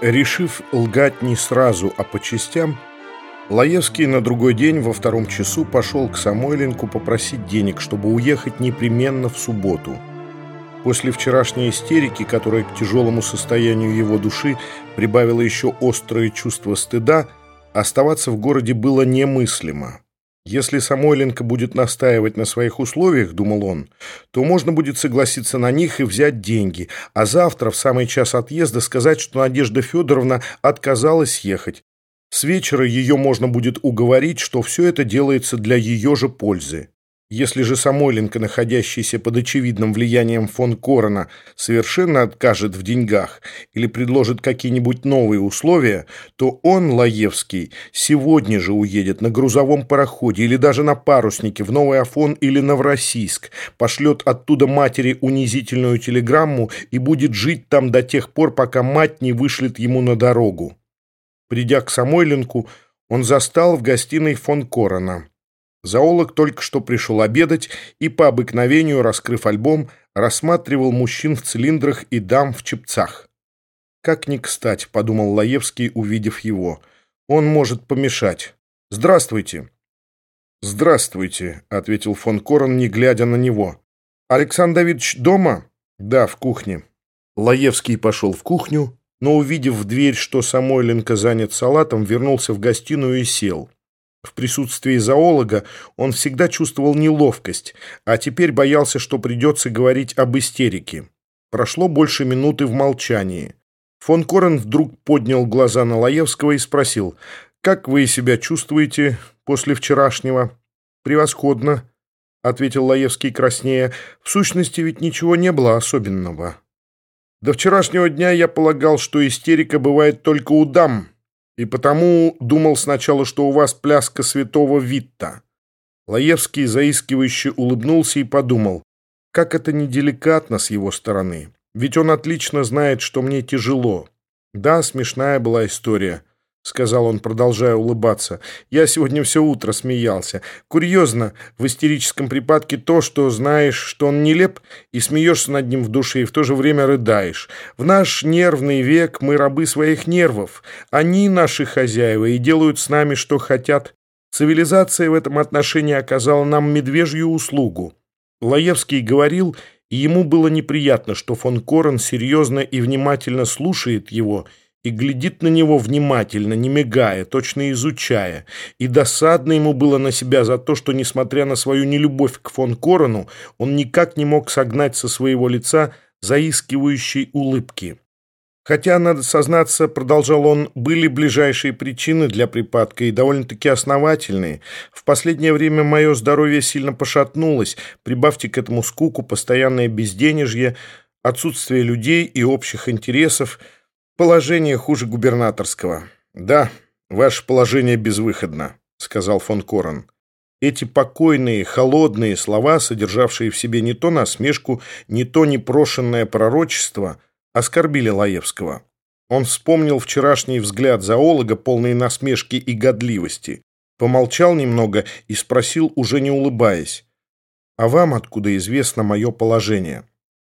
Решив лгать не сразу, а по частям, Лаевский на другой день во втором часу пошел к Самойленку попросить денег, чтобы уехать непременно в субботу. После вчерашней истерики, которая к тяжелому состоянию его души прибавила еще острое чувство стыда, оставаться в городе было немыслимо. Если Самойленко будет настаивать на своих условиях, думал он, то можно будет согласиться на них и взять деньги, а завтра, в самый час отъезда, сказать, что Надежда Федоровна отказалась ехать. С вечера ее можно будет уговорить, что все это делается для ее же пользы. Если же Самойленко, находящийся под очевидным влиянием фон Корона, совершенно откажет в деньгах или предложит какие-нибудь новые условия, то он, Лаевский, сегодня же уедет на грузовом пароходе или даже на паруснике в Новый Афон или Новороссийск, пошлет оттуда матери унизительную телеграмму и будет жить там до тех пор, пока мать не вышлет ему на дорогу. Придя к Самойленку, он застал в гостиной фон Корона. Зоолог только что пришел обедать и, по обыкновению, раскрыв альбом, рассматривал мужчин в цилиндрах и дам в чепцах. «Как ни кстати», — подумал Лаевский, увидев его. «Он может помешать. Здравствуйте». «Здравствуйте», — ответил фон Корон, не глядя на него. «Александр Давидович дома?» «Да, в кухне». Лаевский пошел в кухню, но, увидев в дверь, что Самойленко занят салатом, вернулся в гостиную и сел. В присутствии зоолога он всегда чувствовал неловкость, а теперь боялся, что придется говорить об истерике. Прошло больше минуты в молчании. Фон Корен вдруг поднял глаза на Лаевского и спросил, «Как вы себя чувствуете после вчерашнего?» «Превосходно», — ответил Лаевский краснея. «В сущности ведь ничего не было особенного». «До вчерашнего дня я полагал, что истерика бывает только у дам», и потому думал сначала, что у вас пляска святого Витта». Лаевский заискивающе улыбнулся и подумал, как это неделикатно с его стороны, ведь он отлично знает, что мне тяжело. Да, смешная была история. — сказал он, продолжая улыбаться. «Я сегодня все утро смеялся. Курьезно, в истерическом припадке то, что знаешь, что он нелеп, и смеешься над ним в душе, и в то же время рыдаешь. В наш нервный век мы рабы своих нервов. Они наши хозяева и делают с нами, что хотят. Цивилизация в этом отношении оказала нам медвежью услугу». Лаевский говорил, и ему было неприятно, что фон Корен серьезно и внимательно слушает его — и глядит на него внимательно, не мигая, точно изучая. И досадно ему было на себя за то, что, несмотря на свою нелюбовь к фон Корону, он никак не мог согнать со своего лица заискивающей улыбки. Хотя, надо сознаться, продолжал он, были ближайшие причины для припадка и довольно-таки основательные. В последнее время мое здоровье сильно пошатнулось. Прибавьте к этому скуку, постоянное безденежье, отсутствие людей и общих интересов – Положение хуже губернаторского. Да, ваше положение безвыходно, сказал фон Корен. Эти покойные, холодные слова, содержавшие в себе не то насмешку, не то непрошенное пророчество, оскорбили Лаевского. Он вспомнил вчерашний взгляд зоолога, полный насмешки и годливости, помолчал немного и спросил, уже не улыбаясь, «А вам откуда известно мое положение?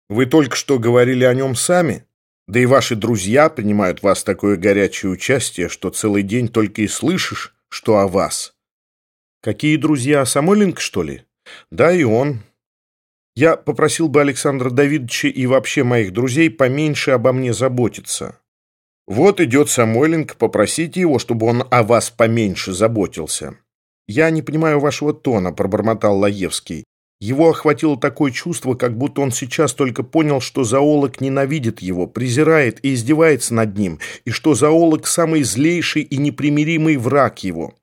Вы только что говорили о нем сами?» Да и ваши друзья принимают в вас такое горячее участие, что целый день только и слышишь, что о вас. Какие друзья? Самойленко, что ли? Да, и он. Я попросил бы Александра Давидовича и вообще моих друзей поменьше обо мне заботиться. Вот идет Самойленко, попросите его, чтобы он о вас поменьше заботился. Я не понимаю вашего тона, пробормотал Лаевский. Его охватило такое чувство, как будто он сейчас только понял, что зоолог ненавидит его, презирает и издевается над ним, и что зоолог – самый злейший и непримиримый враг его.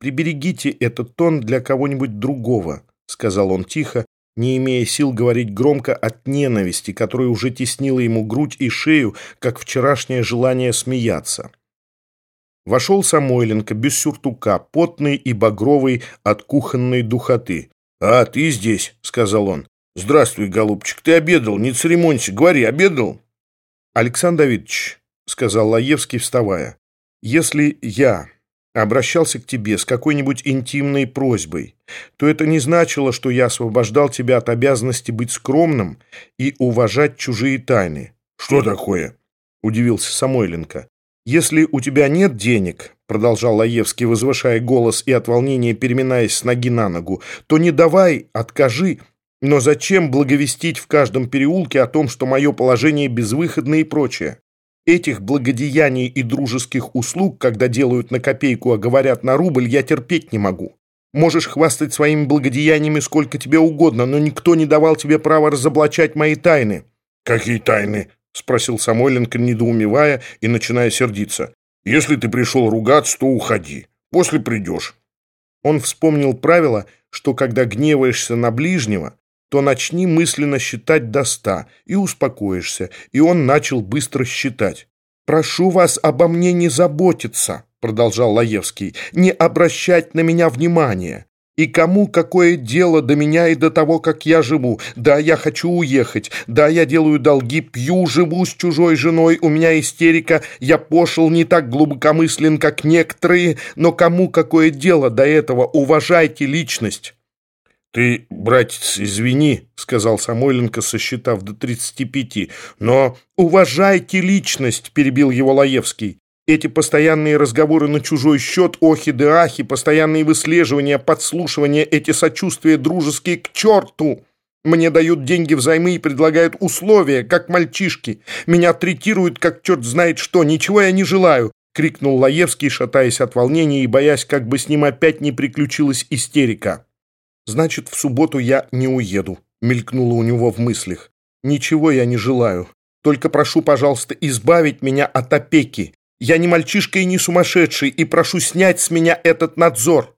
«Приберегите этот тон для кого-нибудь другого», – сказал он тихо, не имея сил говорить громко от ненависти, которая уже теснила ему грудь и шею, как вчерашнее желание смеяться. Вошел Самойленко без сюртука, потный и багровый от кухонной духоты. «А, ты здесь», — сказал он. «Здравствуй, голубчик, ты обедал, не церемонься, говори, обедал?» «Александр Давидович», — сказал Лаевский, вставая, «если я обращался к тебе с какой-нибудь интимной просьбой, то это не значило, что я освобождал тебя от обязанности быть скромным и уважать чужие тайны». «Что такое?» — удивился Самойленко. «Если у тебя нет денег», — продолжал Лаевский, возвышая голос и от волнения переминаясь с ноги на ногу, «то не давай, откажи. Но зачем благовестить в каждом переулке о том, что мое положение безвыходно и прочее? Этих благодеяний и дружеских услуг, когда делают на копейку, а говорят на рубль, я терпеть не могу. Можешь хвастать своими благодеяниями сколько тебе угодно, но никто не давал тебе права разоблачать мои тайны». «Какие тайны?» — спросил Самойленко, недоумевая и начиная сердиться. «Если ты пришел ругаться, то уходи. После придешь». Он вспомнил правило, что когда гневаешься на ближнего, то начни мысленно считать до ста и успокоишься, и он начал быстро считать. «Прошу вас обо мне не заботиться», — продолжал Лаевский, «не обращать на меня внимания. И кому какое дело до меня и до того, как я живу? Да, я хочу уехать. Да, я делаю долги, пью, живу с чужой женой, у меня истерика. Я пошел не так глубокомыслен, как некоторые. Но кому какое дело до этого? Уважайте личность. «Ты, братец, извини», — сказал Самойленко, сосчитав до тридцати пяти, «но уважайте личность», — перебил его Лаевский. Эти постоянные разговоры на чужой счет, охи да ахи, постоянные выслеживания, подслушивания, эти сочувствия дружеские к черту. Мне дают деньги взаймы и предлагают условия, как мальчишки. Меня третируют, как черт знает что. Ничего я не желаю. — крикнул Лаевский, шатаясь от волнения и боясь, как бы с ним опять не приключилась истерика. «Значит, в субботу я не уеду», — мелькнуло у него в мыслях. «Ничего я не желаю. Только прошу, пожалуйста, избавить меня от опеки. Я не мальчишка и не сумасшедший, и прошу снять с меня этот надзор!»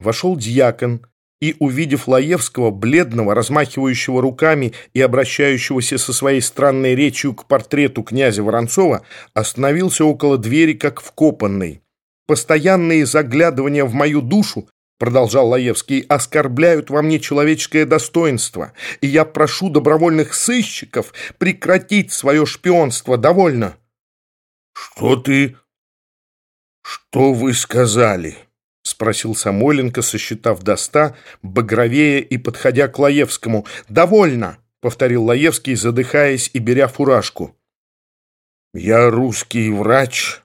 Вошел дьякон и, увидев Лаевского, бледного, размахивающего руками и обращающегося со своей странной речью к портрету князя Воронцова, остановился около двери, как вкопанный. «Постоянные заглядывания в мою душу продолжал Лаевский, оскорбляют во мне человеческое достоинство, и я прошу добровольных сыщиков прекратить свое шпионство. Довольно. «Что ты... что вы сказали?» — спросил Самойленко, сосчитав до ста, багровее и подходя к Лаевскому. «Довольно!» — повторил Лаевский, задыхаясь и беря фуражку. «Я русский врач,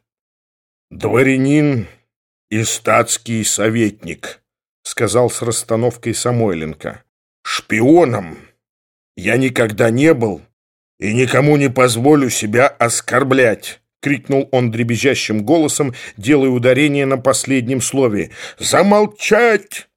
дворянин и статский советник», — сказал с расстановкой Самойленко. «Шпионом я никогда не был и никому не позволю себя оскорблять». — крикнул он дребезжащим голосом, делая ударение на последнем слове. «Замолчать!»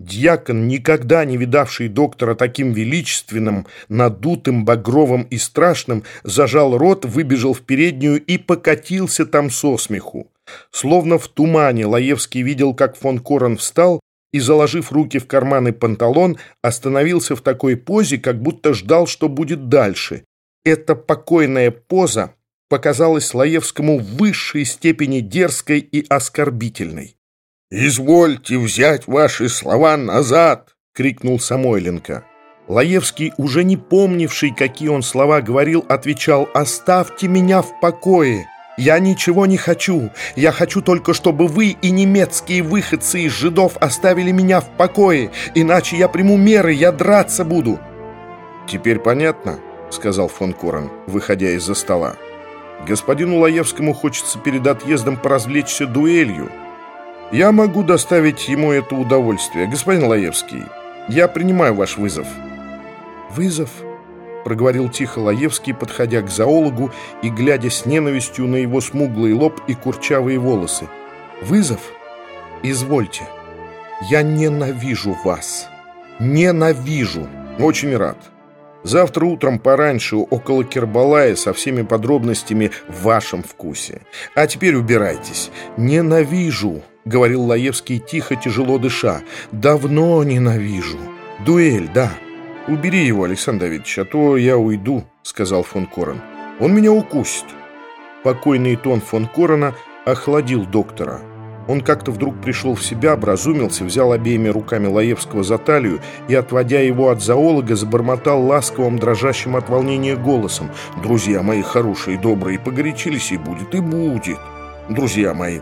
Дьякон, никогда не видавший доктора таким величественным, надутым, багровым и страшным, зажал рот, выбежал в переднюю и покатился там со смеху. Словно в тумане Лаевский видел, как фон Корон встал и, заложив руки в карманы панталон, остановился в такой позе, как будто ждал, что будет дальше. Эта покойная поза показалась Лаевскому в высшей степени дерзкой и оскорбительной. «Извольте взять ваши слова назад!» — крикнул Самойленко. Лаевский, уже не помнивший, какие он слова говорил, отвечал «Оставьте меня в покое! Я ничего не хочу! Я хочу только, чтобы вы и немецкие выходцы из жидов оставили меня в покое, иначе я приму меры, я драться буду!» «Теперь понятно?» — сказал фон Корен, выходя из-за стола. Господину Лаевскому хочется перед отъездом поразвлечься дуэлью. Я могу доставить ему это удовольствие. Господин Лаевский, я принимаю ваш вызов». «Вызов?» — проговорил тихо Лаевский, подходя к зоологу и глядя с ненавистью на его смуглый лоб и курчавые волосы. «Вызов? Извольте. Я ненавижу вас. Ненавижу. Очень рад. Завтра утром пораньше, около Кербалая, со всеми подробностями в вашем вкусе. А теперь убирайтесь. Ненавижу, говорил Лаевский тихо, тяжело дыша. Давно ненавижу. Дуэль, да. Убери его, Александр Давидович, а то я уйду, сказал фон Корен. Он меня укусит. Покойный тон фон Корена охладил доктора. Он как-то вдруг пришел в себя, образумился, взял обеими руками Лаевского за талию и, отводя его от зоолога, забормотал ласковым, дрожащим от волнения голосом. «Друзья мои хорошие, добрые, погорячились и будет, и будет. Друзья мои».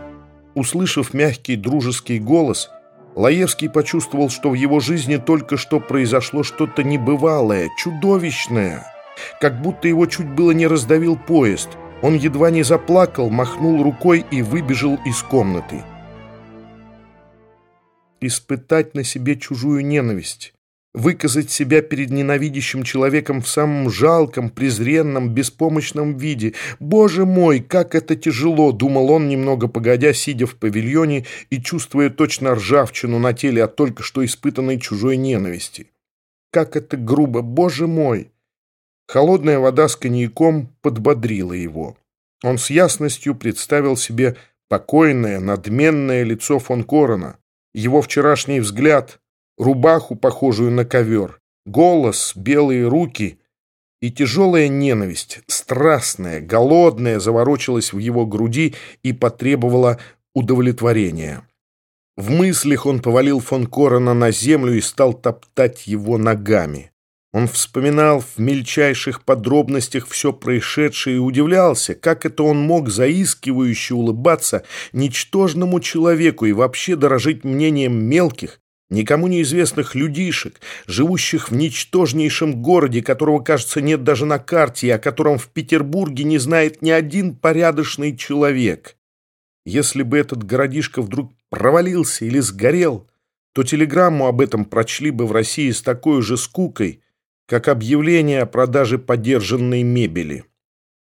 Услышав мягкий дружеский голос, Лаевский почувствовал, что в его жизни только что произошло что-то небывалое, чудовищное. Как будто его чуть было не раздавил поезд – Он едва не заплакал, махнул рукой и выбежал из комнаты. Испытать на себе чужую ненависть, выказать себя перед ненавидящим человеком в самом жалком, презренном, беспомощном виде. «Боже мой, как это тяжело!» — думал он, немного погодя, сидя в павильоне и чувствуя точно ржавчину на теле от только что испытанной чужой ненависти. «Как это грубо! Боже мой!» Холодная вода с коньяком подбодрила его. Он с ясностью представил себе покойное, надменное лицо фон Корона, его вчерашний взгляд, рубаху, похожую на ковер, голос, белые руки и тяжелая ненависть, страстная, голодная, заворочилась в его груди и потребовала удовлетворения. В мыслях он повалил фон Корона на землю и стал топтать его ногами. Он вспоминал в мельчайших подробностях все происшедшее и удивлялся, как это он мог заискивающе улыбаться ничтожному человеку и вообще дорожить мнением мелких, никому неизвестных людишек, живущих в ничтожнейшем городе, которого, кажется, нет даже на карте, и о котором в Петербурге не знает ни один порядочный человек. Если бы этот городишко вдруг провалился или сгорел, то телеграмму об этом прочли бы в России с такой же скукой, как объявление о продаже подержанной мебели.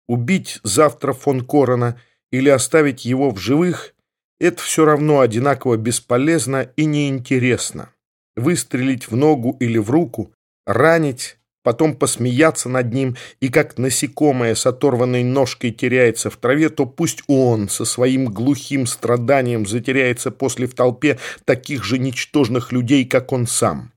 Убить завтра фон Корона или оставить его в живых – это все равно одинаково бесполезно и неинтересно. Выстрелить в ногу или в руку, ранить, потом посмеяться над ним, и как насекомое с оторванной ножкой теряется в траве, то пусть он со своим глухим страданием затеряется после в толпе таких же ничтожных людей, как он сам.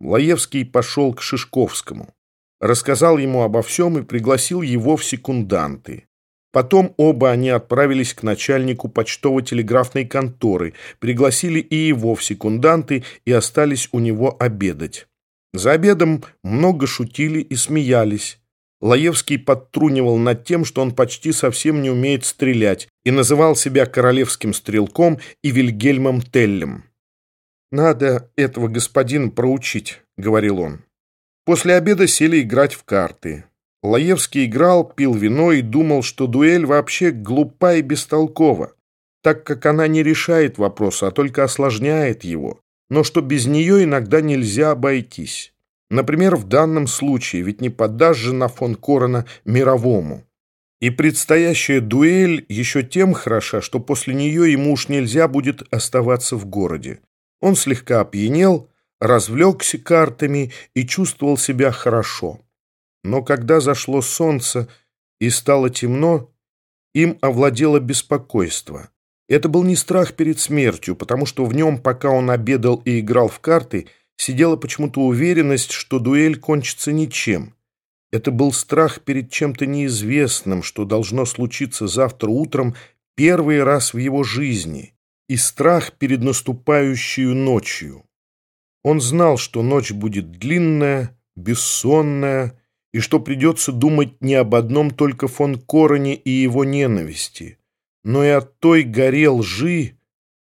Лаевский пошел к Шишковскому, рассказал ему обо всем и пригласил его в секунданты. Потом оба они отправились к начальнику почтово-телеграфной конторы, пригласили и его в секунданты и остались у него обедать. За обедом много шутили и смеялись. Лаевский подтрунивал над тем, что он почти совсем не умеет стрелять, и называл себя королевским стрелком и Вильгельмом Теллем. «Надо этого господина проучить», — говорил он. После обеда сели играть в карты. Лаевский играл, пил вино и думал, что дуэль вообще глупа и бестолкова, так как она не решает вопроса, а только осложняет его, но что без нее иногда нельзя обойтись. Например, в данном случае, ведь не подашь же на фон Корона мировому. И предстоящая дуэль еще тем хороша, что после нее ему уж нельзя будет оставаться в городе. Он слегка опьянел, развлекся картами и чувствовал себя хорошо. Но когда зашло солнце и стало темно, им овладело беспокойство. Это был не страх перед смертью, потому что в нем, пока он обедал и играл в карты, сидела почему-то уверенность, что дуэль кончится ничем. Это был страх перед чем-то неизвестным, что должно случиться завтра утром первый раз в его жизни, и страх перед наступающей ночью. Он знал, что ночь будет длинная, бессонная, и что придется думать не об одном только фон Короне и его ненависти, но и о той горе лжи,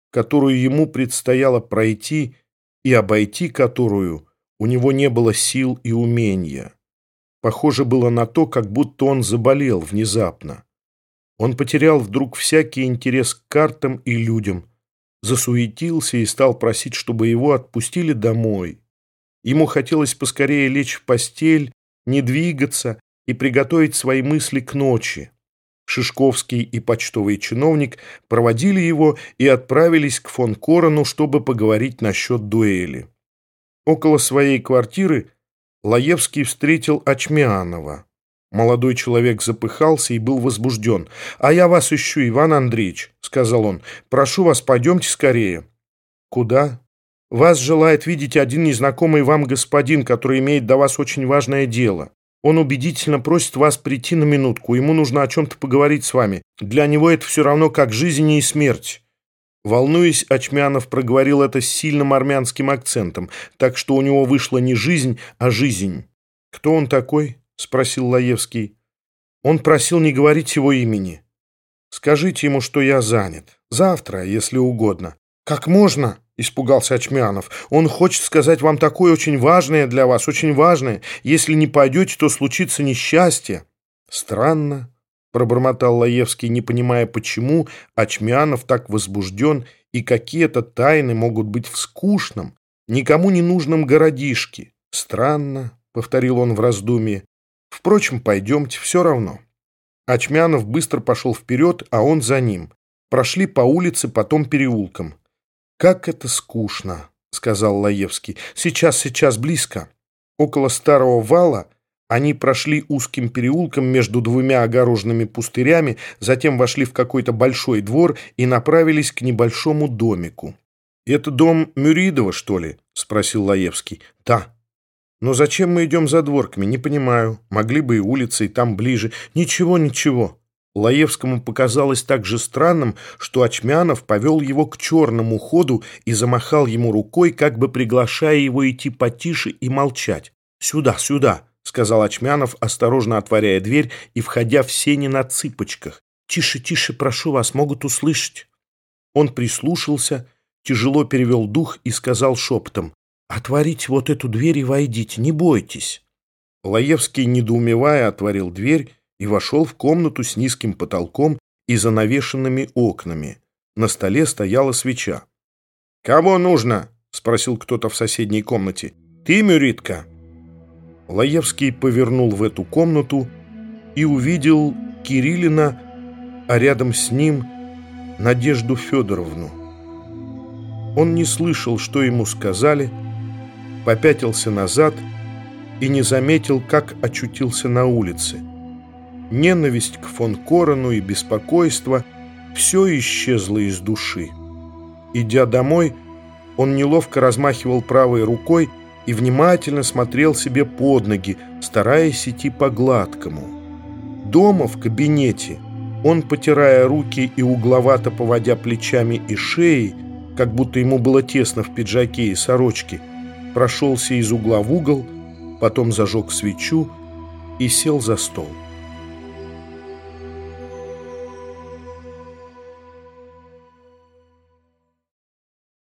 которую ему предстояло пройти и обойти которую у него не было сил и умения. Похоже было на то, как будто он заболел внезапно. Он потерял вдруг всякий интерес к картам и людям, засуетился и стал просить, чтобы его отпустили домой. Ему хотелось поскорее лечь в постель не двигаться и приготовить свои мысли к ночи. Шишковский и почтовый чиновник проводили его и отправились к фон Корону, чтобы поговорить насчет дуэли. Около своей квартиры Лаевский встретил Ачмианова. Молодой человек запыхался и был возбужден. «А я вас ищу, Иван Андреевич», — сказал он. «Прошу вас, пойдемте скорее». «Куда?» Вас желает видеть один незнакомый вам господин, который имеет до вас очень важное дело. Он убедительно просит вас прийти на минутку. Ему нужно о чем-то поговорить с вами. Для него это все равно, как жизнь и смерть». Волнуясь, Очмянов проговорил это с сильным армянским акцентом, так что у него вышла не жизнь, а жизнь. «Кто он такой?» — спросил Лаевский. Он просил не говорить его имени. «Скажите ему, что я занят. Завтра, если угодно». «Как можно?» — испугался Очмянов. «Он хочет сказать вам такое очень важное для вас, очень важное. Если не пойдете, то случится несчастье». «Странно», — пробормотал Лаевский, не понимая, почему Ачмянов так возбужден и какие-то тайны могут быть в скучном, никому не нужном городишке. Странно, — повторил он в раздумье. Впрочем, пойдемте, все равно. Ачмянов быстро пошел вперед, а он за ним. Прошли по улице, потом переулком. «Как это скучно!» — сказал Лаевский. «Сейчас, сейчас, близко». Около старого вала они прошли узким переулком между двумя огороженными пустырями, затем вошли в какой-то большой двор и направились к небольшому домику. «Это дом Мюридова, что ли?» — спросил Лаевский. «Да». «Но зачем мы идем за дворками? Не понимаю. Могли бы и улицей, там ближе. Ничего, ничего». Лаевскому показалось так же странным, что Очмянов повел его к черному ходу и замахал ему рукой, как бы приглашая его идти потише и молчать. «Сюда, сюда!» — сказал Очмянов, осторожно отворяя дверь и входя в сени на цыпочках. «Тише, тише, прошу вас, могут услышать». Он прислушался, тяжело перевел дух и сказал шепотом. «Отворите вот эту дверь и войдите, не бойтесь». Лаевский, недоумевая, отворил дверь и вошел в комнату с низким потолком и занавешенными окнами. На столе стояла свеча. «Кого нужно?» — спросил кто-то в соседней комнате. «Ты, Мюритка?» Лаевский повернул в эту комнату и увидел Кириллина, а рядом с ним Надежду Федоровну. Он не слышал, что ему сказали, попятился назад и не заметил, как очутился на улице. Ненависть к фон Корону и беспокойство – все исчезло из души. Идя домой, он неловко размахивал правой рукой и внимательно смотрел себе под ноги, стараясь идти по гладкому. Дома, в кабинете, он, потирая руки и угловато поводя плечами и шеей, как будто ему было тесно в пиджаке и сорочке, прошелся из угла в угол, потом зажег свечу и сел за стол.